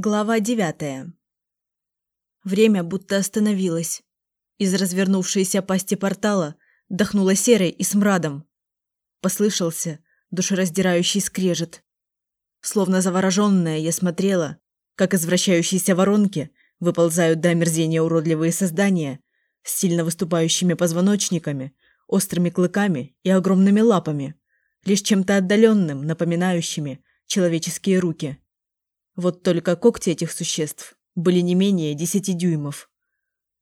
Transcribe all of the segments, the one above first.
Глава девятая. Время будто остановилось. Из развернувшейся пасти портала дохнуло серой и смрадом. Послышался душераздирающий скрежет. Словно завороженная я смотрела, как из вращающейся воронки выползают до омерзения уродливые создания с сильно выступающими позвоночниками, острыми клыками и огромными лапами, лишь чем-то отдаленным, напоминающими человеческие руки. Вот только когти этих существ были не менее десяти дюймов.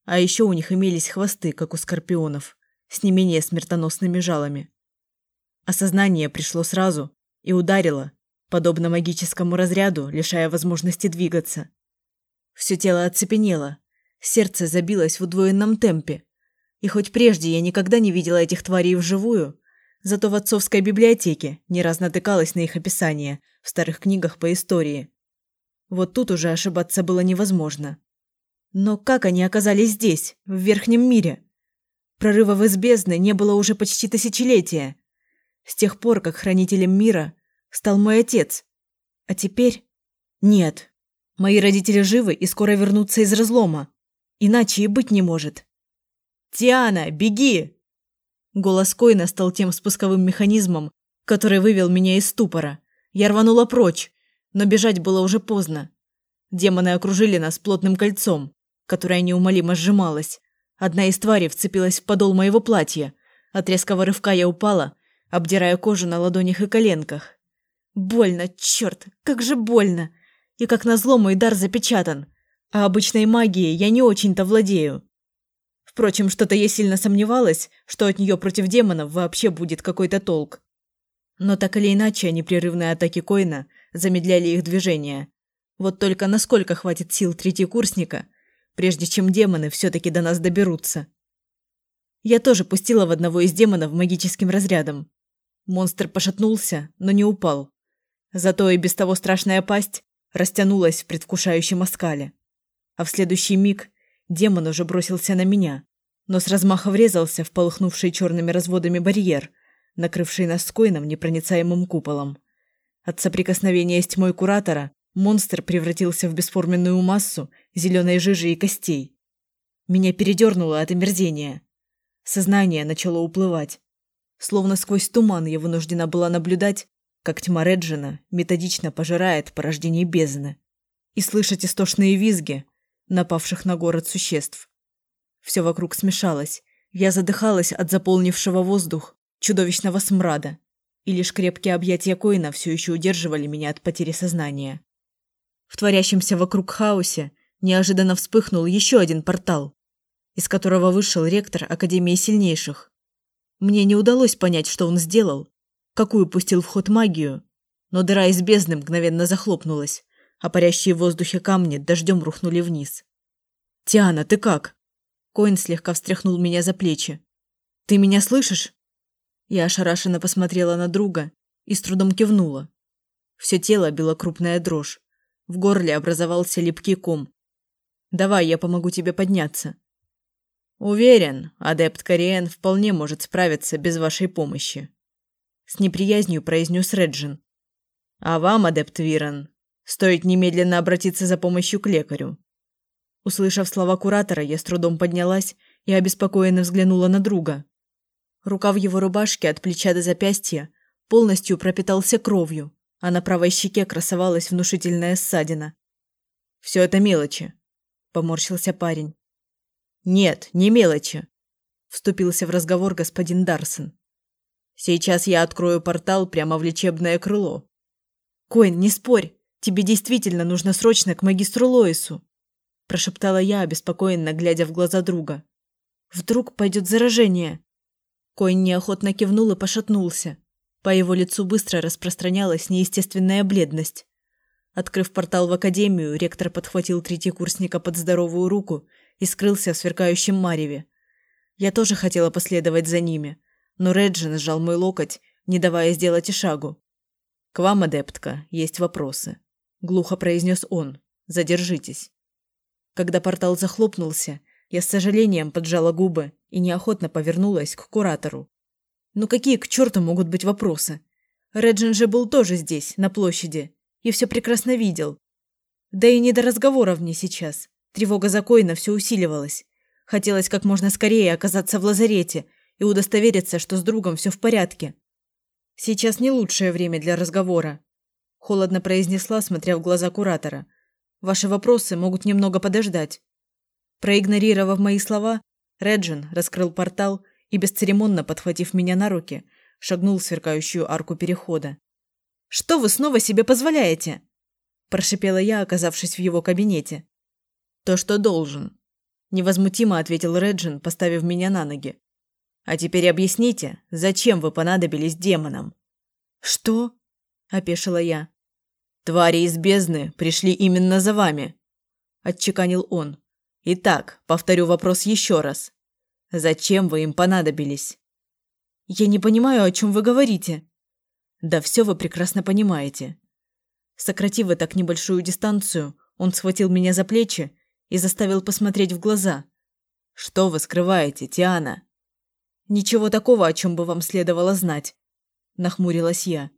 А еще у них имелись хвосты, как у скорпионов, с не менее смертоносными жалами. Осознание пришло сразу и ударило, подобно магическому разряду, лишая возможности двигаться. Все тело оцепенело, сердце забилось в удвоенном темпе. И хоть прежде я никогда не видела этих тварей вживую, зато в отцовской библиотеке не раз натыкалась на их описание в старых книгах по истории – вот тут уже ошибаться было невозможно. Но как они оказались здесь, в Верхнем мире? Прорывов из бездны не было уже почти тысячелетия. С тех пор, как хранителем мира стал мой отец. А теперь... Нет. Мои родители живы и скоро вернутся из разлома. Иначе и быть не может. «Тиана, беги!» Голос Койна стал тем спусковым механизмом, который вывел меня из ступора. Я рванула прочь, но бежать было уже поздно. Демоны окружили нас плотным кольцом, которое неумолимо сжималось. Одна из тварей вцепилась в подол моего платья. От резкого рывка я упала, обдирая кожу на ладонях и коленках. Больно, черт, как же больно! И как назло мой дар запечатан. А обычной магией я не очень-то владею. Впрочем, что-то я сильно сомневалась, что от нее против демонов вообще будет какой-то толк. Но так или иначе, непрерывные атаки Коина замедляли их движение. Вот только насколько хватит сил третьекурсника, прежде чем демоны все-таки до нас доберутся. Я тоже пустила в одного из демонов магическим разрядом. Монстр пошатнулся, но не упал. Зато и без того страшная пасть растянулась в предвкушающем оскале. А в следующий миг демон уже бросился на меня, но с размаха врезался в полыхнувший черными разводами барьер, накрывший нас с непроницаемым куполом. От соприкосновения с тьмой куратора монстр превратился в бесформенную массу зеленой жижи и костей. Меня передернуло от омерзения. Сознание начало уплывать. Словно сквозь туман я вынуждена была наблюдать, как тьма Реджина методично пожирает порождение бездны и слышать истошные визги напавших на город существ. Все вокруг смешалось. Я задыхалась от заполнившего воздух чудовищного смрада и лишь крепкие объятия Коина все еще удерживали меня от потери сознания. В творящемся вокруг хаосе неожиданно вспыхнул еще один портал, из которого вышел ректор Академии Сильнейших. Мне не удалось понять, что он сделал, какую пустил в ход магию, но дыра из бездны мгновенно захлопнулась, а парящие в воздухе камни дождем рухнули вниз. «Тиана, ты как?» Коин слегка встряхнул меня за плечи. «Ты меня слышишь?» Я ошарашенно посмотрела на друга и с трудом кивнула. Все тело била крупная дрожь. В горле образовался липкий ком. «Давай, я помогу тебе подняться». «Уверен, адепт Кориен вполне может справиться без вашей помощи», с неприязнью произнес Реджин. «А вам, адепт Вирон, стоит немедленно обратиться за помощью к лекарю». Услышав слова куратора, я с трудом поднялась и обеспокоенно взглянула на друга. Рукав его рубашки от плеча до запястья полностью пропитался кровью, а на правой щеке красовалась внушительная ссадина. «Все это мелочи», – поморщился парень. «Нет, не мелочи», – вступился в разговор господин Дарсон. «Сейчас я открою портал прямо в лечебное крыло». «Коин, не спорь, тебе действительно нужно срочно к магистру Лоису», – прошептала я, обеспокоенно глядя в глаза друга. «Вдруг пойдет заражение?» Конь неохотно кивнул и пошатнулся. По его лицу быстро распространялась неестественная бледность. Открыв портал в академию, ректор подхватил третьекурсника под здоровую руку и скрылся в сверкающем мареве. Я тоже хотела последовать за ними, но Реджин сжал мой локоть, не давая сделать и шагу. «К вам, адептка, есть вопросы», – глухо произнес он. «Задержитесь». Когда портал захлопнулся, я с сожалением поджала губы и неохотно повернулась к куратору. Ну какие к черту могут быть вопросы? Реджин же был тоже здесь, на площади, и все прекрасно видел. Да и не до разговоров мне сейчас. Тревога за Коина все усиливалась. Хотелось как можно скорее оказаться в лазарете и удостовериться, что с другом все в порядке. Сейчас не лучшее время для разговора, холодно произнесла, смотря в глаза куратора. Ваши вопросы могут немного подождать. Проигнорировав мои слова, Реджин раскрыл портал и бесцеремонно подхватив меня на руки, шагнул в сверкающую арку перехода. Что вы снова себе позволяете? прошипела я, оказавшись в его кабинете. То, что должен, невозмутимо ответил Реджин, поставив меня на ноги. А теперь объясните, зачем вы понадобились демонам? Что? опешила я. Твари из бездны пришли именно за вами, отчеканил он. Итак, повторю вопрос еще раз. Зачем вы им понадобились? Я не понимаю, о чем вы говорите. Да все вы прекрасно понимаете. Сократив так небольшую дистанцию, он схватил меня за плечи и заставил посмотреть в глаза. Что вы скрываете, Тиана? Ничего такого, о чем бы вам следовало знать, нахмурилась я.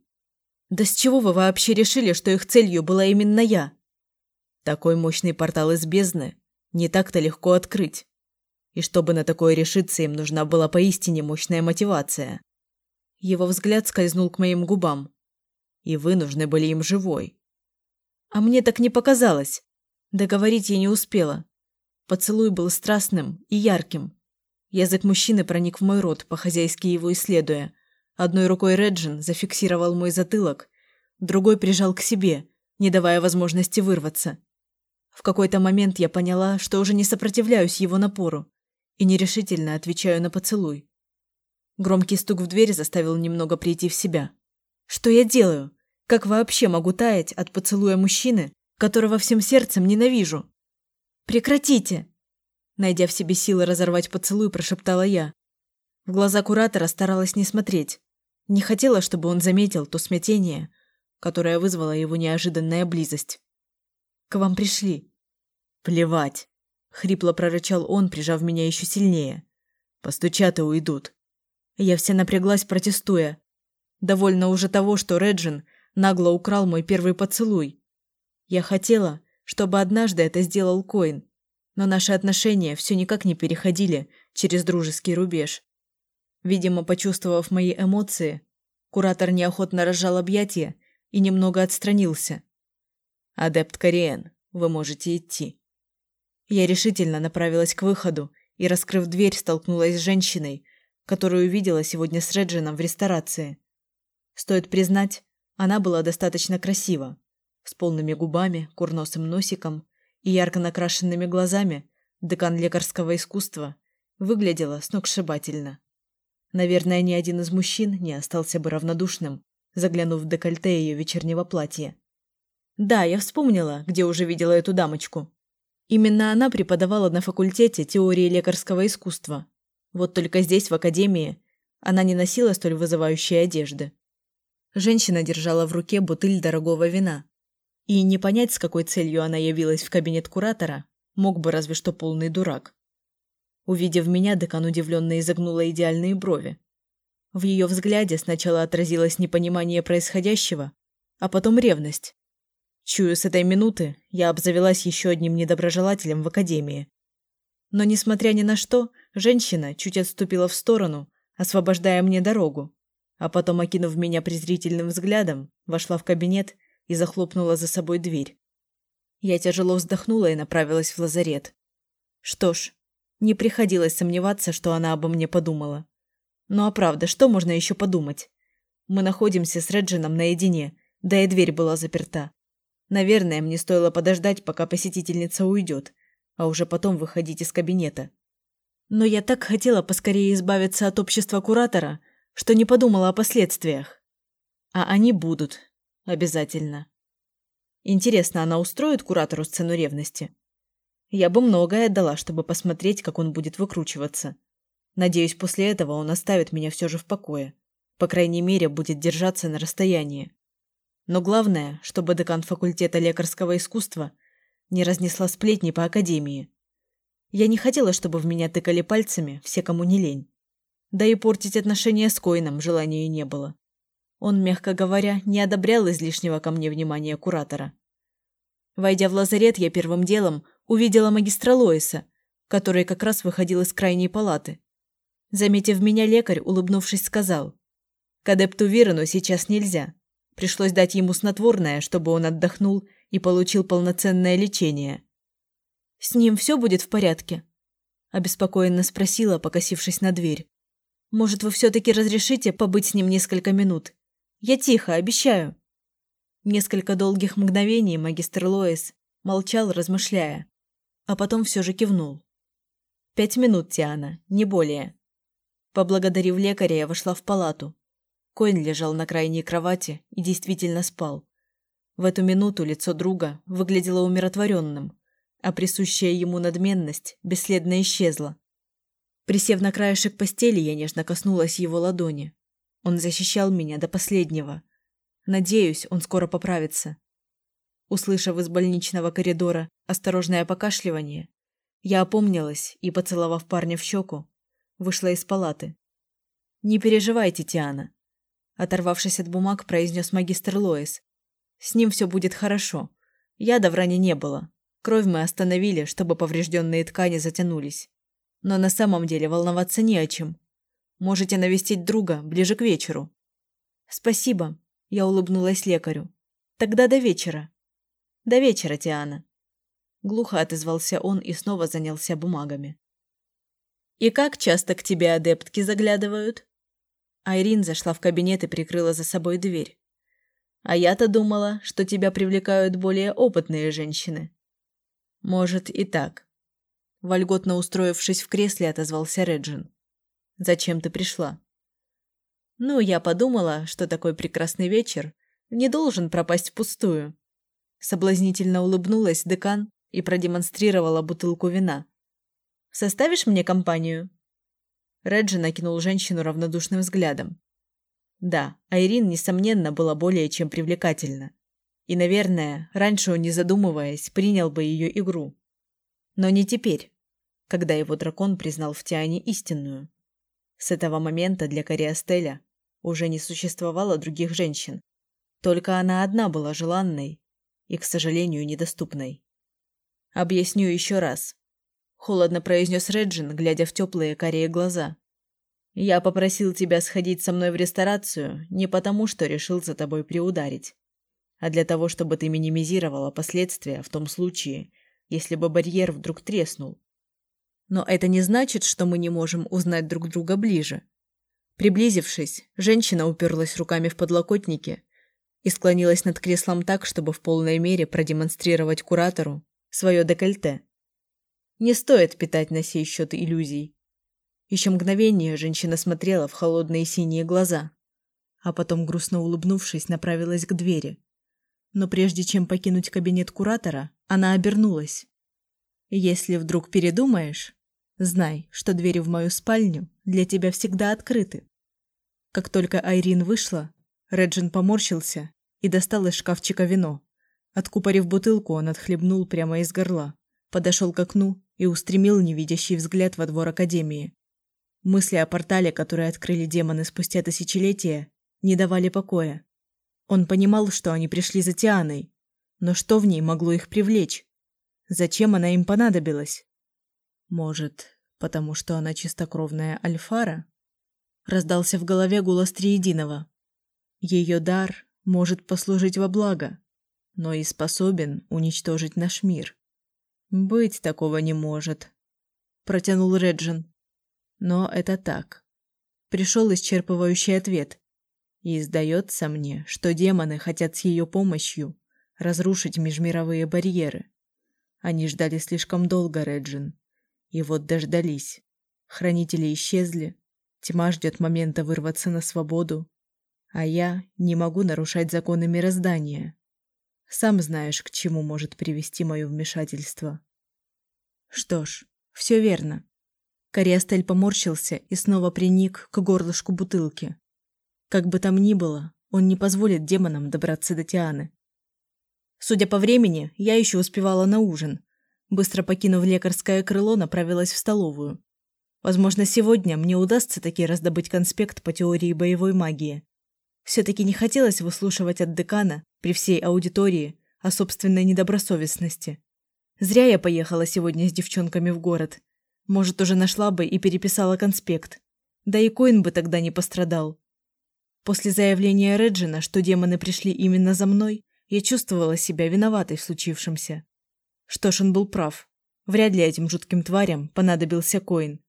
Да с чего вы вообще решили, что их целью была именно я? Такой мощный портал из бездны не так-то легко открыть. И чтобы на такое решиться, им нужна была поистине мощная мотивация. Его взгляд скользнул к моим губам. И вы нужны были им живой. А мне так не показалось. Договорить я не успела. Поцелуй был страстным и ярким. Язык мужчины проник в мой рот, по-хозяйски его исследуя. Одной рукой Реджин зафиксировал мой затылок, другой прижал к себе, не давая возможности вырваться. В какой-то момент я поняла, что уже не сопротивляюсь его напору и нерешительно отвечаю на поцелуй. Громкий стук в дверь заставил немного прийти в себя. Что я делаю? Как вообще могу таять от поцелуя мужчины, которого всем сердцем ненавижу? Прекратите! Найдя в себе силы разорвать поцелуй, прошептала я. В глаза куратора старалась не смотреть. Не хотела, чтобы он заметил то смятение, которое вызвало его неожиданная близость. К вам пришли. Плевать, хрипло прорычал он, прижав меня еще сильнее. Постучат и уйдут. Я вся напряглась, протестуя. Довольно уже того, что Реджин нагло украл мой первый поцелуй. Я хотела, чтобы однажды это сделал Коин, но наши отношения все никак не переходили через дружеский рубеж. Видимо, почувствовав мои эмоции, куратор неохотно разжал объятия и немного отстранился. «Адепт Кориен, вы можете идти». Я решительно направилась к выходу и, раскрыв дверь, столкнулась с женщиной, которую видела сегодня с Реджином в ресторации. Стоит признать, она была достаточно красива, с полными губами, курносым носиком и ярко накрашенными глазами. Декан лекарского искусства выглядела сногсшибательно. Наверное, ни один из мужчин не остался бы равнодушным, заглянув в декольте ее вечернего платья. Да, я вспомнила, где уже видела эту дамочку. Именно она преподавала на факультете теории лекарского искусства. Вот только здесь, в академии, она не носила столь вызывающей одежды. Женщина держала в руке бутыль дорогого вина. И не понять, с какой целью она явилась в кабинет куратора, мог бы разве что полный дурак. Увидев меня, декан удивленно изогнула идеальные брови. В ее взгляде сначала отразилось непонимание происходящего, а потом ревность. Чую, с этой минуты я обзавелась еще одним недоброжелателем в академии. Но, несмотря ни на что, женщина чуть отступила в сторону, освобождая мне дорогу, а потом, окинув меня презрительным взглядом, вошла в кабинет и захлопнула за собой дверь. Я тяжело вздохнула и направилась в лазарет. Что ж, не приходилось сомневаться, что она обо мне подумала. Ну а правда, что можно еще подумать? Мы находимся с Реджином наедине, да и дверь была заперта. Наверное, мне стоило подождать, пока посетительница уйдет, а уже потом выходить из кабинета. Но я так хотела поскорее избавиться от общества куратора, что не подумала о последствиях. А они будут. Обязательно. Интересно, она устроит куратору сцену ревности? Я бы многое отдала, чтобы посмотреть, как он будет выкручиваться. Надеюсь, после этого он оставит меня все же в покое. По крайней мере, будет держаться на расстоянии. Но главное, чтобы декан факультета лекарского искусства не разнесла сплетни по академии. Я не хотела, чтобы в меня тыкали пальцами все, кому не лень. Да и портить отношения с Коином желания не было. Он, мягко говоря, не одобрял излишнего ко мне внимания куратора. Войдя в лазарет, я первым делом увидела магистра Лоиса, который как раз выходил из крайней палаты. Заметив меня, лекарь, улыбнувшись, сказал, «К адепту Вирану сейчас нельзя. Пришлось дать ему снотворное, чтобы он отдохнул и получил полноценное лечение». «С ним все будет в порядке?» Обеспокоенно спросила, покосившись на дверь. «Может, вы все-таки разрешите побыть с ним несколько минут? Я тихо, обещаю». Несколько долгих мгновений магистр Лоис молчал, размышляя, а потом все же кивнул. «Пять минут, Тиана, не более». Поблагодарив лекаря, я вошла в палату. Коин лежал на крайней кровати и действительно спал. В эту минуту лицо друга выглядело умиротворенным, а присущая ему надменность бесследно исчезла. Присев на краешек постели, я нежно коснулась его ладони. Он защищал меня до последнего, Надеюсь, он скоро поправится. Услышав из больничного коридора осторожное покашливание, я опомнилась и, поцеловав парня в щеку, вышла из палаты. «Не переживайте, Тиана», – оторвавшись от бумаг, произнес магистр Лоис. «С ним все будет хорошо. Яда в ране не было. Кровь мы остановили, чтобы поврежденные ткани затянулись. Но на самом деле волноваться не о чем. Можете навестить друга ближе к вечеру». «Спасибо», я улыбнулась лекарю. Тогда до вечера. До вечера, Тиана. Глухо отозвался он и снова занялся бумагами. И как часто к тебе адептки заглядывают? Айрин зашла в кабинет и прикрыла за собой дверь. А я-то думала, что тебя привлекают более опытные женщины. Может, и так. Вольготно устроившись в кресле, отозвался Реджин. Зачем ты пришла? Ну, я подумала, что такой прекрасный вечер не должен пропасть впустую. Соблазнительно улыбнулась декан и продемонстрировала бутылку вина. «Составишь мне компанию?» Реджи накинул женщину равнодушным взглядом. Да, Айрин, несомненно, была более чем привлекательна. И, наверное, раньше он, не задумываясь, принял бы ее игру. Но не теперь, когда его дракон признал в Тиане истинную. С этого момента для Кориастеля уже не существовало других женщин. Только она одна была желанной и, к сожалению, недоступной. «Объясню еще раз», – холодно произнес Реджин, глядя в теплые карие глаза. «Я попросил тебя сходить со мной в ресторацию не потому, что решил за тобой приударить, а для того, чтобы ты минимизировала последствия в том случае, если бы барьер вдруг треснул. Но это не значит, что мы не можем узнать друг друга ближе. Приблизившись, женщина уперлась руками в подлокотники и склонилась над креслом так, чтобы в полной мере продемонстрировать куратору свое декольте. Не стоит питать на сей счет иллюзий. Еще мгновение женщина смотрела в холодные синие глаза, а потом, грустно улыбнувшись, направилась к двери. Но прежде чем покинуть кабинет куратора, она обернулась. «Если вдруг передумаешь, знай, что двери в мою спальню для тебя всегда открыты». Как только Айрин вышла, Реджин поморщился и достал из шкафчика вино. Откупорив бутылку, он отхлебнул прямо из горла, подошел к окну и устремил невидящий взгляд во двор Академии. Мысли о портале, который открыли демоны спустя тысячелетия, не давали покоя. Он понимал, что они пришли за Тианой, но что в ней могло их привлечь? Зачем она им понадобилась? Может, потому что она чистокровная Альфара? раздался в голове голос Триединого. Ее дар может послужить во благо, но и способен уничтожить наш мир. Быть такого не может, протянул Реджин. Но это так. Пришел исчерпывающий ответ. И сдается мне, что демоны хотят с ее помощью разрушить межмировые барьеры. Они ждали слишком долго, Реджин. И вот дождались. Хранители исчезли, Тьма ждет момента вырваться на свободу, а я не могу нарушать законы мироздания. Сам знаешь, к чему может привести мое вмешательство. Что ж, все верно. Кориастель поморщился и снова приник к горлышку бутылки. Как бы там ни было, он не позволит демонам добраться до Тианы. Судя по времени, я еще успевала на ужин. Быстро покинув лекарское крыло, направилась в столовую. Возможно, сегодня мне удастся таки раздобыть конспект по теории боевой магии. Все-таки не хотелось выслушивать от декана при всей аудитории о собственной недобросовестности. Зря я поехала сегодня с девчонками в город. Может, уже нашла бы и переписала конспект. Да и Коин бы тогда не пострадал. После заявления Реджина, что демоны пришли именно за мной, я чувствовала себя виноватой в случившемся. Что ж, он был прав. Вряд ли этим жутким тварям понадобился Коин.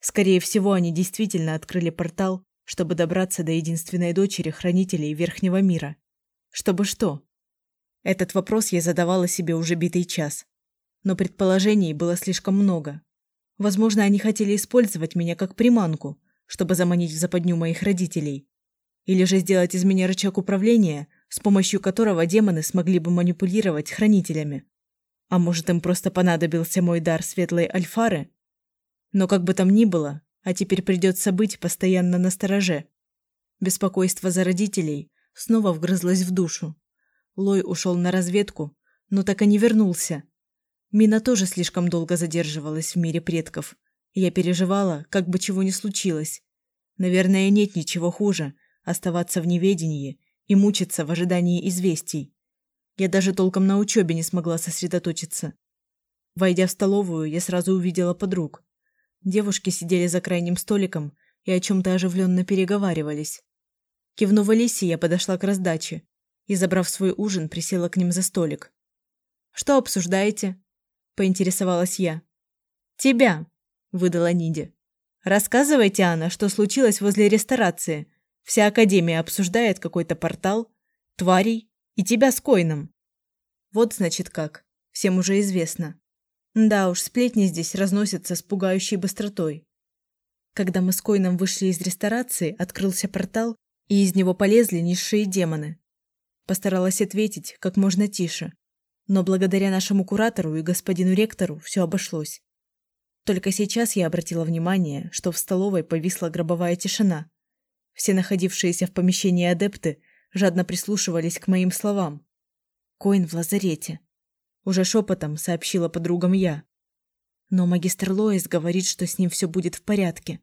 Скорее всего, они действительно открыли портал, чтобы добраться до единственной дочери хранителей Верхнего мира. Чтобы что? Этот вопрос я задавала себе уже битый час но предположений было слишком много. Возможно, они хотели использовать меня как приманку, чтобы заманить в западню моих родителей. Или же сделать из меня рычаг управления, с помощью которого демоны смогли бы манипулировать хранителями. А может, им просто понадобился мой дар светлой альфары? Но как бы там ни было, а теперь придется быть постоянно на стороже. Беспокойство за родителей снова вгрызлось в душу. Лой ушел на разведку, но так и не вернулся. Мина тоже слишком долго задерживалась в мире предков. Я переживала, как бы чего ни случилось. Наверное, нет ничего хуже оставаться в неведении и мучиться в ожидании известий. Я даже толком на учебе не смогла сосредоточиться. Войдя в столовую, я сразу увидела подруг. Девушки сидели за крайним столиком и о чем-то оживленно переговаривались. Кивнув Алисе, я подошла к раздаче и, забрав свой ужин, присела к ним за столик. «Что обсуждаете?» поинтересовалась я. Тебя, выдала Ниди. Рассказывайте, Анна, что случилось возле ресторации. Вся академия обсуждает какой-то портал, тварей и тебя с Койном. Вот значит как. Всем уже известно. Да уж, сплетни здесь разносятся с пугающей быстротой. Когда мы с Койном вышли из ресторации, открылся портал, и из него полезли низшие демоны. Постаралась ответить как можно тише, но благодаря нашему куратору и господину ректору все обошлось. Только сейчас я обратила внимание, что в столовой повисла гробовая тишина. Все находившиеся в помещении адепты жадно прислушивались к моим словам. Коин в лазарете. Уже шепотом сообщила подругам я. Но магистр Лоис говорит, что с ним все будет в порядке.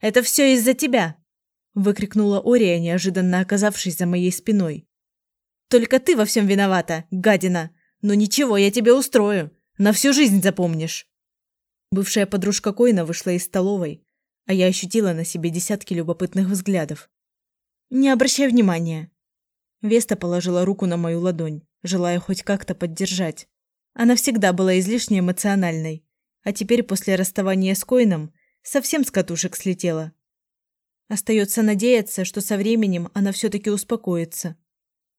«Это все из-за тебя!» выкрикнула Ория, неожиданно оказавшись за моей спиной. Только ты во всем виновата, гадина. Но ничего, я тебе устрою. На всю жизнь запомнишь. Бывшая подружка Койна вышла из столовой, а я ощутила на себе десятки любопытных взглядов. Не обращай внимания. Веста положила руку на мою ладонь, желая хоть как-то поддержать. Она всегда была излишне эмоциональной, а теперь после расставания с Койном совсем с катушек слетела. Остается надеяться, что со временем она все-таки успокоится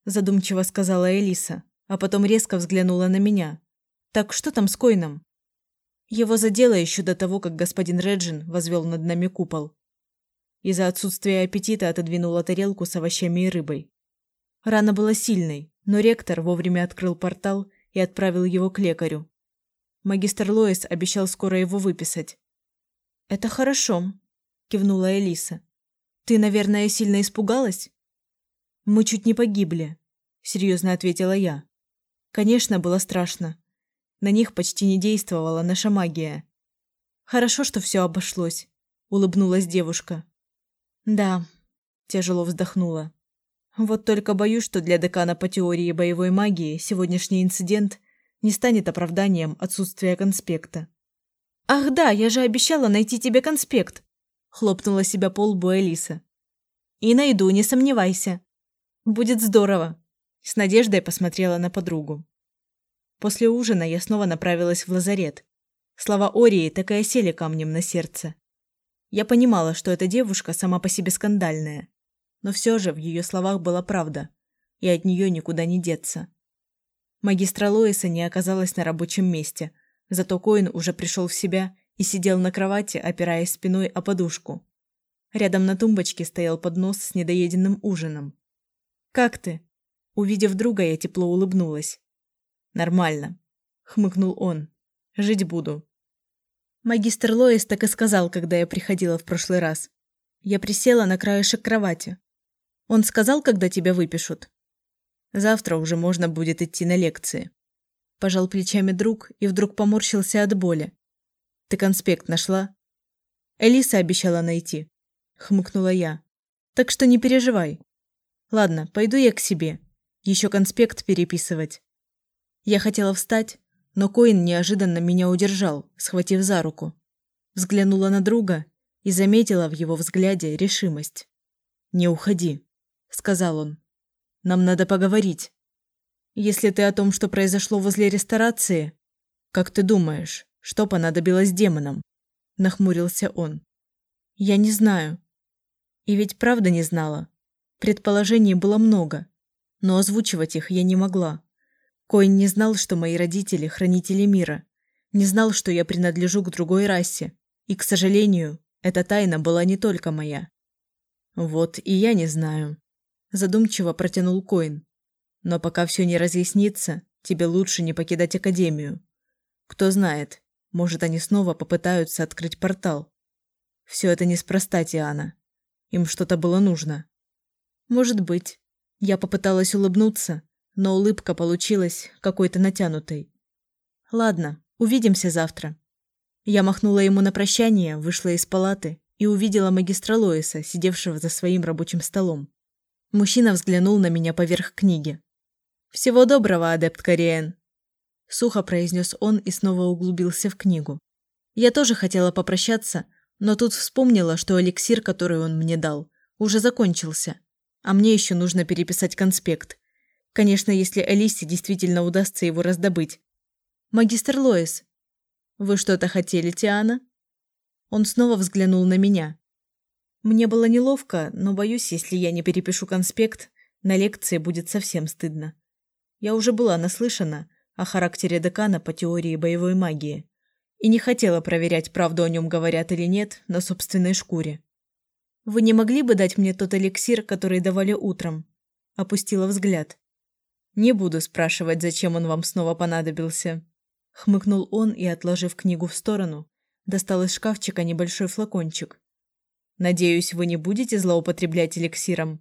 задумчиво сказала Элиса, а потом резко взглянула на меня. Так что там с Койном? Его задело еще до того, как господин Реджин возвел над нами купол. Из-за отсутствия аппетита отодвинула тарелку с овощами и рыбой. Рана была сильной, но ректор вовремя открыл портал и отправил его к лекарю. Магистр Лоис обещал скоро его выписать. «Это хорошо», – кивнула Элиса. «Ты, наверное, сильно испугалась?» Мы чуть не погибли, серьезно ответила я. Конечно, было страшно. На них почти не действовала наша магия. Хорошо, что все обошлось, улыбнулась девушка. Да, тяжело вздохнула. Вот только боюсь, что для декана по теории боевой магии сегодняшний инцидент не станет оправданием отсутствия конспекта. Ах да, я же обещала найти тебе конспект, хлопнула себя по лбу Элиса. И найду, не сомневайся. Будет здорово. С надеждой посмотрела на подругу. После ужина я снова направилась в лазарет. Слова Ории так и осели камнем на сердце. Я понимала, что эта девушка сама по себе скандальная, но все же в ее словах была правда, и от нее никуда не деться. Магистра Лоиса не оказалась на рабочем месте, зато Коин уже пришел в себя и сидел на кровати, опираясь спиной о подушку. Рядом на тумбочке стоял поднос с недоеденным ужином. «Как ты?» Увидев друга, я тепло улыбнулась. «Нормально», — хмыкнул он. «Жить буду». Магистр Лоис так и сказал, когда я приходила в прошлый раз. Я присела на краешек кровати. Он сказал, когда тебя выпишут? Завтра уже можно будет идти на лекции. Пожал плечами друг и вдруг поморщился от боли. Ты конспект нашла? Элиса обещала найти. Хмыкнула я. Так что не переживай. Ладно, пойду я к себе. Еще конспект переписывать. Я хотела встать, но Коин неожиданно меня удержал, схватив за руку. Взглянула на друга и заметила в его взгляде решимость. «Не уходи», — сказал он. «Нам надо поговорить. Если ты о том, что произошло возле ресторации, как ты думаешь, что понадобилось демонам?» – нахмурился он. «Я не знаю. И ведь правда не знала. Предположений было много, но озвучивать их я не могла. Коин не знал, что мои родители – хранители мира, не знал, что я принадлежу к другой расе, и, к сожалению, эта тайна была не только моя. Вот и я не знаю. Задумчиво протянул Коин. Но пока все не разъяснится, тебе лучше не покидать Академию. Кто знает, может, они снова попытаются открыть портал. Все это неспроста, Тиана. Им что-то было нужно. Может быть. Я попыталась улыбнуться, но улыбка получилась какой-то натянутой. Ладно, увидимся завтра. Я махнула ему на прощание, вышла из палаты и увидела магистра Лоиса, сидевшего за своим рабочим столом. Мужчина взглянул на меня поверх книги. «Всего доброго, адепт Кориен!» Сухо произнес он и снова углубился в книгу. Я тоже хотела попрощаться, но тут вспомнила, что эликсир, который он мне дал, уже закончился. А мне еще нужно переписать конспект. Конечно, если Алисе действительно удастся его раздобыть. «Магистр Лоис, вы что-то хотели, Тиана?» Он снова взглянул на меня. Мне было неловко, но боюсь, если я не перепишу конспект, на лекции будет совсем стыдно. Я уже была наслышана о характере декана по теории боевой магии и не хотела проверять, правду о нем говорят или нет, на собственной шкуре. «Вы не могли бы дать мне тот эликсир, который давали утром?» Опустила взгляд. «Не буду спрашивать, зачем он вам снова понадобился». Хмыкнул он и, отложив книгу в сторону, достал из шкафчика небольшой флакончик. «Надеюсь, вы не будете злоупотреблять эликсиром?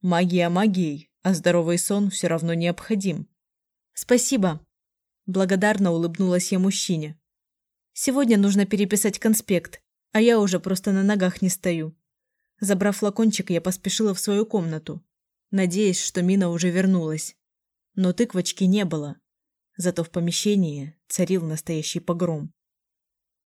Магия магией, а здоровый сон все равно необходим». «Спасибо!» Благодарно улыбнулась я мужчине. «Сегодня нужно переписать конспект, а я уже просто на ногах не стою». Забрав флакончик, я поспешила в свою комнату, надеясь, что Мина уже вернулась. Но тыквочки не было. Зато в помещении царил настоящий погром.